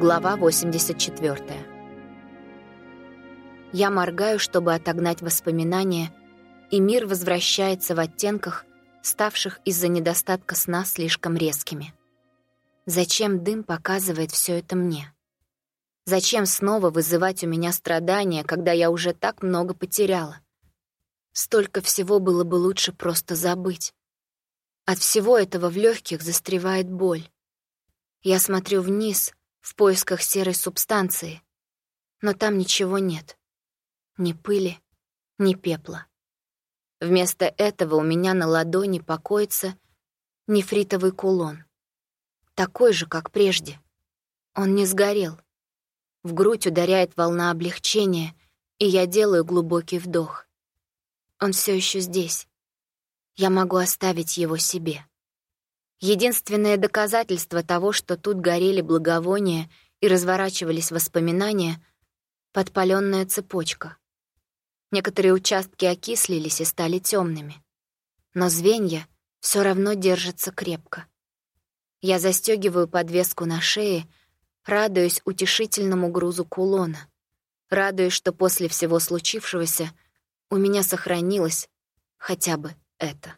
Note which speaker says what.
Speaker 1: Глава 84. Я моргаю, чтобы отогнать воспоминания, и мир возвращается в оттенках, ставших из-за недостатка сна слишком резкими. Зачем дым показывает все это мне? Зачем снова вызывать у меня страдания, когда я уже так много потеряла? Столько всего было бы лучше просто забыть. От всего этого в легких застревает боль. Я смотрю вниз — в поисках серой субстанции, но там ничего нет. Ни пыли, ни пепла. Вместо этого у меня на ладони покоится нефритовый кулон. Такой же, как прежде. Он не сгорел. В грудь ударяет волна облегчения, и я делаю глубокий вдох. Он все еще здесь. Я могу оставить его себе. Единственное доказательство того, что тут горели благовония и разворачивались воспоминания — подпаленная цепочка. Некоторые участки окислились и стали темными. Но звенья все равно держатся крепко. Я застегиваю подвеску на шее, радуюсь утешительному грузу кулона, радуюсь, что после всего случившегося у меня сохранилось хотя бы это.